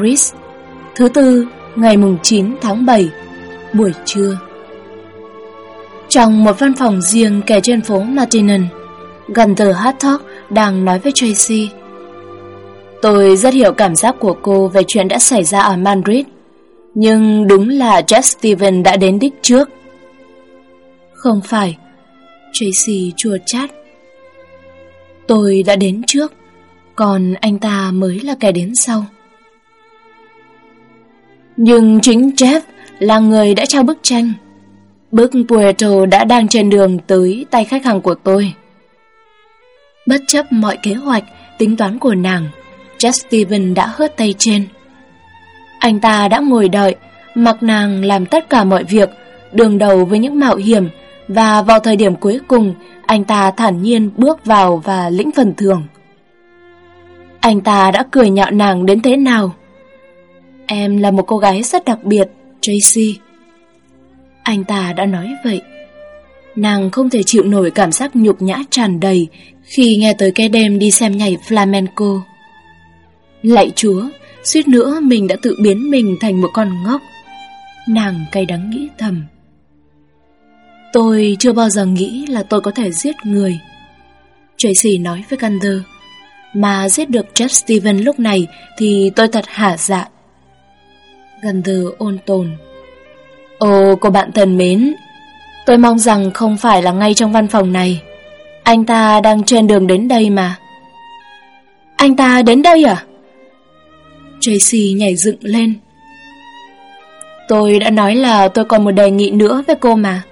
Paris, Thứ tư, Ngày mùng 9 tháng 7 Buổi trưa. Trong một văn phòng riêng kề trên phố Martinan Gunther Hartog đang nói với Tracy, Tôi rất hiểu cảm giác của cô về chuyện đã xảy ra ở Madrid, Nhưng đúng là Jeff Steven đã đến đích trước. Không phải, Tracy chua chát. Tôi đã đến trước, Còn anh ta mới là kẻ đến sau. Nhưng chính Jeff là người đã trao bức tranh Bức Puerto đã đang trên đường tới tay khách hàng của tôi Bất chấp mọi kế hoạch, tính toán của nàng Jeff Steven đã hớt tay trên. Anh ta đã ngồi đợi, mặc nàng làm tất cả mọi việc, đường đầu với những mạo hiểm, và vào thời điểm cuối cùng, anh ta thản nhiên bước vào và lĩnh phần thưởng. Anh ta đã cười nhạo nàng đến thế nào? Em là một cô gái rất đặc biệt, Tracy. Anh ta đã nói vậy. Nàng không thể chịu nổi cảm giác nhục nhã tràn đầy khi nghe tới cái đêm đi xem nhảy flamenco. Lạy chúa, suýt nữa mình đã tự biến mình thành một con ngốc. Nàng cay đắng nghĩ thầm. Tôi chưa bao giờ nghĩ là tôi có thể giết người. Tracy nói với Gunther. Mà giết được Jeff Steven lúc này thì tôi thật hả dạ gần từ ôn tồn. Ồ, cô bạn thân mến, tôi mong rằng không phải là ngay trong văn phòng này. Anh ta đang trên đường đến đây mà. Anh ta đến đây à? Tracy nhảy dựng lên. Tôi đã nói là tôi còn một đề nghị nữa với cô mà.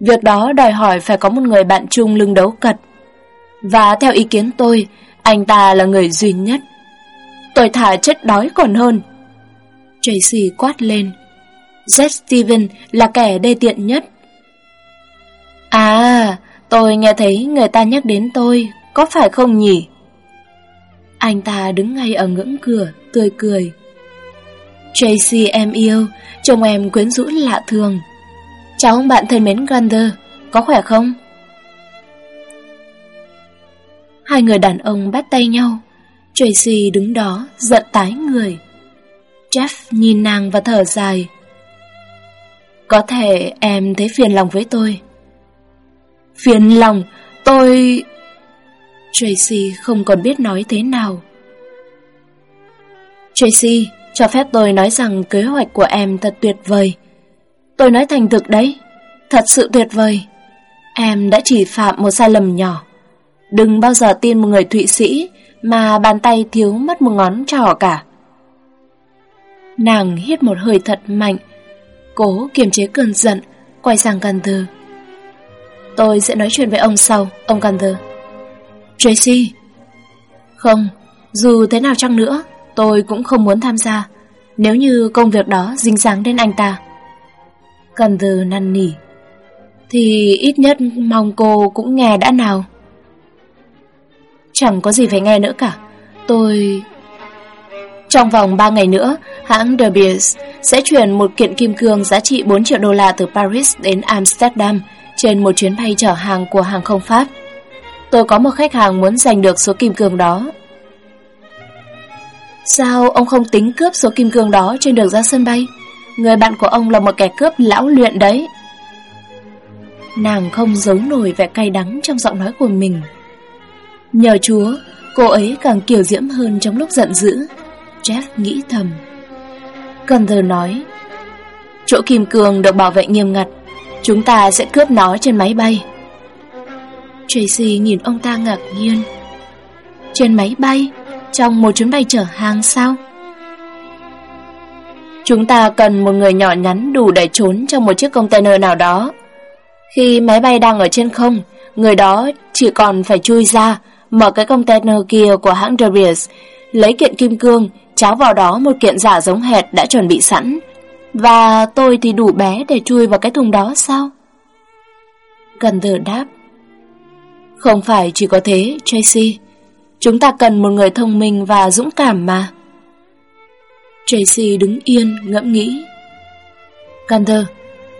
Việc đó đòi hỏi phải có một người bạn chung lưng đấu cật. Và theo ý kiến tôi, anh ta là người duy nhất. Tôi thả chết đói còn hơn. Tracy quát lên. Jet Steven là kẻ đê tiện nhất. À, tôi nghe thấy người ta nhắc đến tôi, có phải không nhỉ? Anh ta đứng ngay ở ngưỡng cửa, tươi cười. Tracy em yêu, trông em quyến rũ lạ thường. Chào ông bạn thân mến Grander, có khỏe không? Hai người đàn ông bắt tay nhau. Tracy đứng đó, giận tái người. Jeff nhìn nàng và thở dài. Có thể em thấy phiền lòng với tôi. Phiền lòng, tôi... Tracy không còn biết nói thế nào. Tracy, cho phép tôi nói rằng kế hoạch của em thật tuyệt vời. Tôi nói thành thực đấy, thật sự tuyệt vời. Em đã chỉ phạm một sai lầm nhỏ. Đừng bao giờ tin một người Thụy Sĩ mà bàn tay thiếu mất một ngón trỏ cả. Nàng hít một hơi thật mạnh, cố kiềm chế cơn giận, quay sang Gunther. Tôi sẽ nói chuyện với ông sau, ông Gunther. Tracy? Không, dù thế nào chăng nữa Tôi cũng không muốn tham gia. Nếu như công việc đó dính dáng đến anh ta. Cần từ năn nỉ. Thì ít nhất mong cô cũng nghe đã nào. Chẳng có gì phải nghe nữa cả. Tôi... Trong vòng 3 ngày nữa, hãng De Beers sẽ chuyển một kiện kim cương giá trị 4 triệu đô la từ Paris đến Amsterdam trên một chuyến bay chở hàng của hàng không Pháp. Tôi có một khách hàng muốn giành được số kim cương đó. Sao ông không tính cướp số kim cương đó trên đường ra sân bay? Người bạn của ông là một kẻ cướp lão luyện đấy. Nàng không giấu nổi vẻ cay đắng trong giọng nói của mình. Nhờ chúa, cô ấy càng kiều diễm hơn trong lúc giận dữ. Jeff nghĩ thầm. Gunther nói, chỗ kim cương được bảo vệ nghiêm ngặt, chúng ta sẽ cướp nó trên máy bay. Tracy nhìn ông ta ngạc nhiên. Trên máy bay, trong một chuyến bay chở hàng sao? Chúng ta cần một người nhỏ nhắn đủ để trốn trong một chiếc container nào đó. Khi máy bay đang ở trên không, người đó chỉ còn phải chui ra, mở cái container kia của hãng Darius lấy kiện kim cương, cháo vào đó một kiện giả giống hệt đã chuẩn bị sẵn. Và tôi thì đủ bé để chui vào cái thùng đó sao? Cần thử đáp. Không phải chỉ có thế, Tracy. Chúng ta cần một người thông minh và dũng cảm mà. Tracy đứng yên, ngẫm nghĩ. Gunther,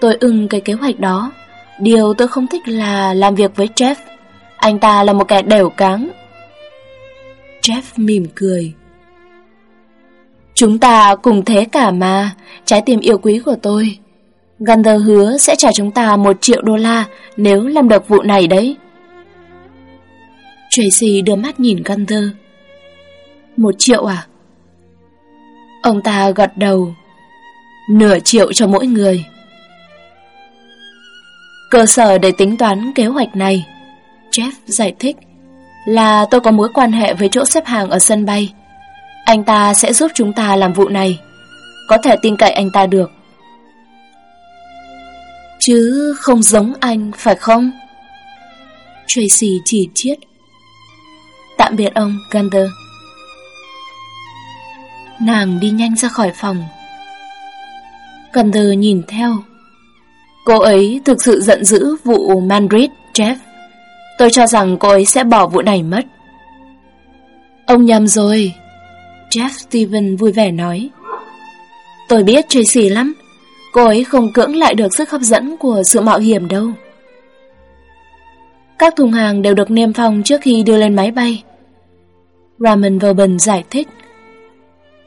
tôi ưng cái kế hoạch đó. Điều tôi không thích là làm việc với Jeff. Anh ta là một kẻ đều cáng. Jeff mỉm cười. Chúng ta cùng thế cả mà, trái tim yêu quý của tôi. Gunther hứa sẽ trả chúng ta một triệu đô la nếu làm được vụ này đấy. Tracy đưa mắt nhìn Gunther. Một triệu à? Ông ta gật đầu. Nửa triệu cho mỗi người. Cơ sở để tính toán kế hoạch này, Jeff giải thích, là tôi có mối quan hệ với chỗ xếp hàng ở sân bay. Anh ta sẽ giúp chúng ta làm vụ này. Có thể tin cậy anh ta được. Chứ không giống anh, phải không? Tracy chỉ chiết. Tạm biệt ông, Gunther. Nàng đi nhanh ra khỏi phòng. Gunther nhìn theo. Cô ấy thực sự giận dữ vụ Madrid, Jeff. Tôi cho rằng cô ấy sẽ bỏ vụ này mất. Ông nhầm rồi. Jeff Steven vui vẻ nói. Tôi biết Tracy lắm. Cô ấy không cưỡng lại được sức hấp dẫn của sự mạo hiểm đâu. Các thùng hàng đều được niêm phong trước khi đưa lên máy bay. Raman Verben giải thích.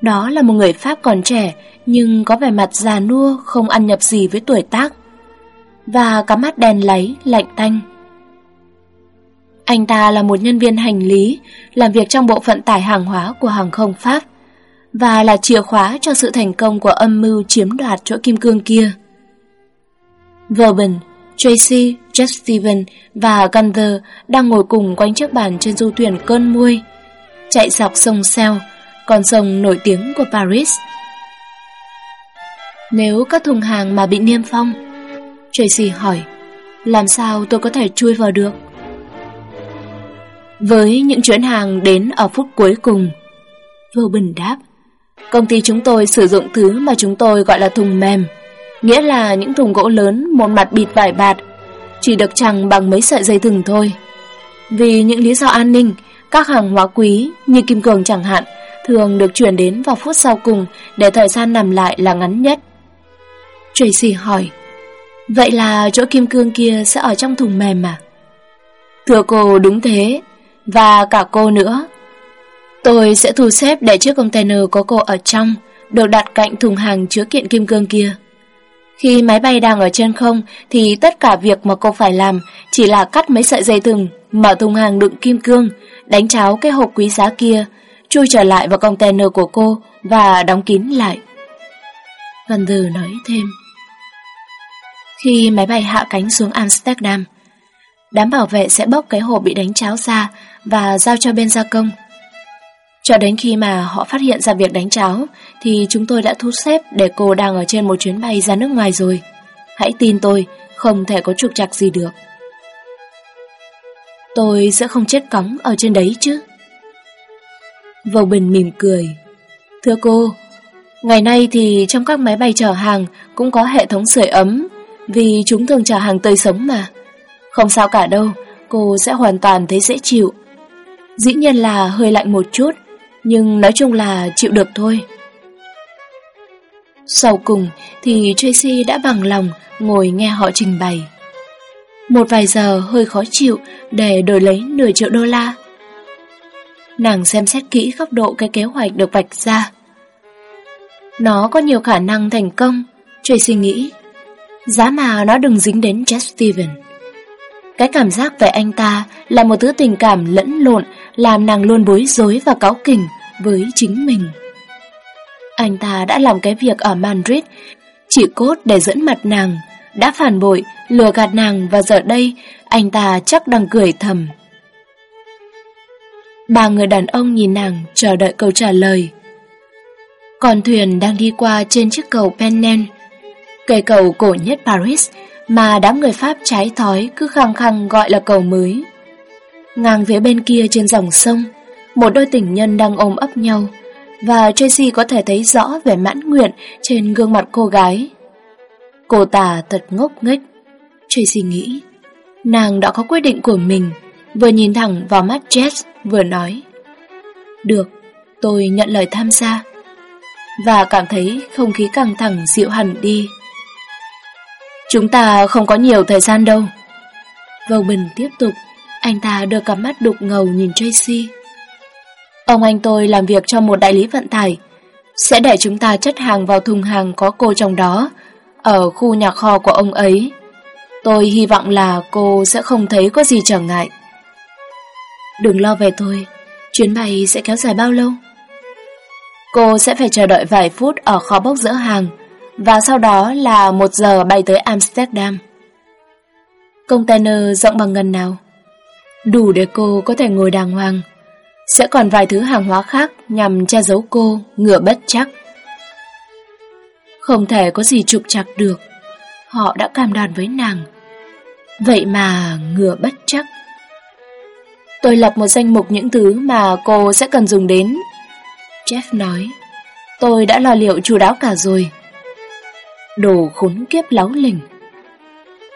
Đó là một người Pháp còn trẻ, nhưng có vẻ mặt già nua, không ăn nhập gì với tuổi tác. Và cá mắt đen láy, lạnh tanh. Anh ta là một nhân viên hành lý, làm việc trong bộ phận tải hàng hóa của hàng không Pháp và là chìa khóa cho sự thành công của âm mưu chiếm đoạt chỗ kim cương kia. Verben, Tracy, Jeff Steven và Gunther đang ngồi cùng quanh chiếc bàn trên du thuyền cơn muôi, chạy dọc sông Seo, con sông nổi tiếng của Paris. Nếu các thùng hàng mà bị niêm phong, Tracy hỏi, làm sao tôi có thể chui vào được? Với những chuyến hàng đến ở phút cuối cùng, Vô Bình đáp, Công ty chúng tôi sử dụng thứ mà chúng tôi gọi là thùng mềm, nghĩa là những thùng gỗ lớn một mặt bịt vải bạt, chỉ được chằng bằng mấy sợi dây thừng thôi. Vì những lý do an ninh, các hàng hóa quý như kim cương chẳng hạn thường được chuyển đến vào phút sau cùng để thời gian nằm lại là ngắn nhất. Tracy hỏi, vậy là chỗ kim cương kia sẽ ở trong thùng mềm à? Thưa cô đúng thế, và cả cô nữa. Tôi sẽ thu xếp để chiếc container có cô ở trong, được đặt cạnh thùng hàng chứa kiện kim cương kia. Khi máy bay đang ở trên không thì tất cả việc mà cô phải làm chỉ là cắt mấy sợi dây thừng, mở thùng hàng đựng kim cương, đánh cháo cái hộp quý giá kia, chui trở lại vào container của cô và đóng kín lại. Gần từ nói thêm. Khi máy bay hạ cánh xuống Amsterdam, đám bảo vệ sẽ bóc cái hộp bị đánh cháo ra và giao cho bên gia công. Cho đến khi mà họ phát hiện ra việc đánh cháo thì chúng tôi đã thu xếp để cô đang ở trên một chuyến bay ra nước ngoài rồi. Hãy tin tôi, không thể có trục trặc gì được. Tôi sẽ không chết cóng ở trên đấy chứ. Vầu Bình mỉm cười. Thưa cô, ngày nay thì trong các máy bay chở hàng cũng có hệ thống sưởi ấm vì chúng thường chở hàng tươi sống mà. Không sao cả đâu, cô sẽ hoàn toàn thấy dễ chịu. Dĩ nhiên là hơi lạnh một chút, nhưng nói chung là chịu được thôi. Sau cùng thì Tracy đã bằng lòng ngồi nghe họ trình bày. Một vài giờ hơi khó chịu để đổi lấy nửa triệu đô la. Nàng xem xét kỹ góc độ cái kế hoạch được vạch ra. Nó có nhiều khả năng thành công, Tracy nghĩ. Giá mà nó đừng dính đến Jeff Steven. Cái cảm giác về anh ta là một thứ tình cảm lẫn lộn làm nàng luôn bối rối và cáu kỉnh với chính mình. Anh ta đã làm cái việc ở Madrid chỉ cốt để dẫn mặt nàng, đã phản bội, lừa gạt nàng và giờ đây anh ta chắc đang cười thầm. Ba người đàn ông nhìn nàng chờ đợi câu trả lời. Con thuyền đang đi qua trên chiếc cầu Pennen, cây cầu cổ nhất Paris mà đám người Pháp trái thói cứ khăng khăng gọi là cầu mới. Ngang phía bên kia trên dòng sông, Một đôi tình nhân đang ôm ấp nhau Và Tracy có thể thấy rõ vẻ mãn nguyện trên gương mặt cô gái. Cô ta thật ngốc nghếch. Tracy nghĩ Nàng đã có quyết định của mình Vừa nhìn thẳng vào mắt Jess Vừa nói Được, tôi nhận lời tham gia. Và cảm thấy không khí căng thẳng dịu hẳn đi. Chúng ta không có nhiều thời gian đâu. Vâng Bình tiếp tục anh ta đưa cặp mắt đục ngầu nhìn Tracy. Ông anh tôi làm việc cho một đại lý vận tải. Sẽ để chúng ta chất hàng vào thùng hàng có cô trong đó, Ở khu nhà kho của ông ấy. Tôi hy vọng là cô sẽ không thấy có gì trở ngại. Đừng lo về tôi, Chuyến bay sẽ kéo dài bao lâu? Cô sẽ phải chờ đợi vài phút ở kho bốc dỡ hàng, Và sau đó là một giờ bay tới Amsterdam. Container rộng bằng ngần nào? Đủ để cô có thể ngồi đàng hoàng. Sẽ còn vài thứ hàng hóa khác nhằm che giấu cô, ngựa bất chắc. Không thể có gì trục chặt được. Họ đã cam đoan với nàng. Vậy mà ngựa bất chắc. Tôi lập một danh mục những thứ mà cô sẽ cần dùng đến. Jeff nói Tôi đã lo liệu chú đáo cả rồi. Đồ khốn kiếp láo lỉnh.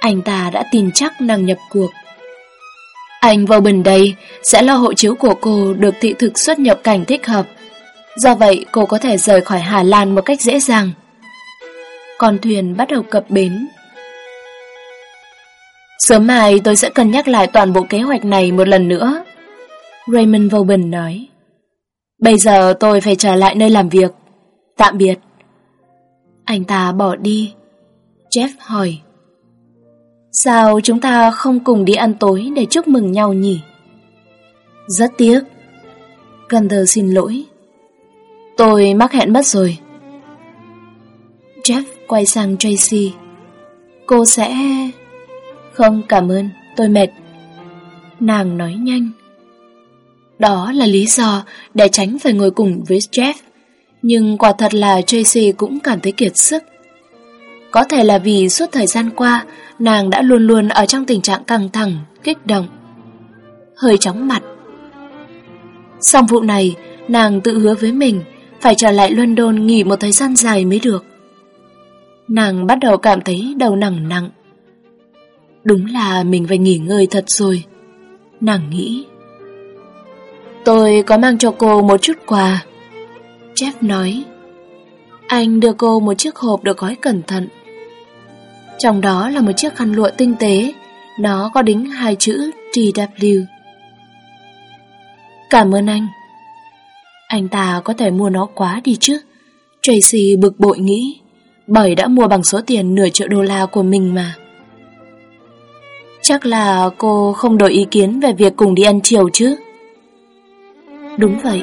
Anh ta đã tin chắc nàng nhập cuộc. Anh vào bình đây, sẽ lo hộ chiếu của cô được thị thực xuất nhập cảnh thích hợp Do vậy, cô có thể rời khỏi Hà Lan một cách dễ dàng Con thuyền bắt đầu cập bến Sớm mai tôi sẽ cân nhắc lại toàn bộ kế hoạch này một lần nữa. Raymond Vauban nói. Bây giờ tôi phải trở lại nơi làm việc. Tạm biệt. Anh ta bỏ đi. Jeff hỏi. Sao chúng ta không cùng đi ăn tối để chúc mừng nhau nhỉ? Rất tiếc. Gunther xin lỗi. Tôi mắc hẹn mất rồi. Jeff quay sang Tracy. Cô sẽ... Không cảm ơn, tôi mệt. Nàng nói nhanh. Đó là lý do để tránh phải ngồi cùng với Jeff. Nhưng quả thật là Tracy cũng cảm thấy kiệt sức. Có thể là vì suốt thời gian qua, nàng đã luôn luôn ở trong tình trạng căng thẳng, kích động. Hơi chóng mặt. Xong vụ này, nàng tự hứa với mình phải trở lại London nghỉ một thời gian dài mới được. Nàng bắt đầu cảm thấy đầu nặng nặng. Đúng là mình phải nghỉ ngơi thật rồi Nàng nghĩ Tôi có mang cho cô một chút quà Jeff nói Anh đưa cô một chiếc hộp được gói cẩn thận trong đó là một chiếc khăn lụa tinh tế, Nó có đính hai chữ TW Cảm ơn anh Anh ta có thể mua nó quá đi chứ Tracy bực bội nghĩ, Bởi đã mua bằng số tiền nửa triệu đô la của mình mà Chắc là cô không đổi ý kiến về việc cùng đi ăn chiều chứ? Đúng vậy.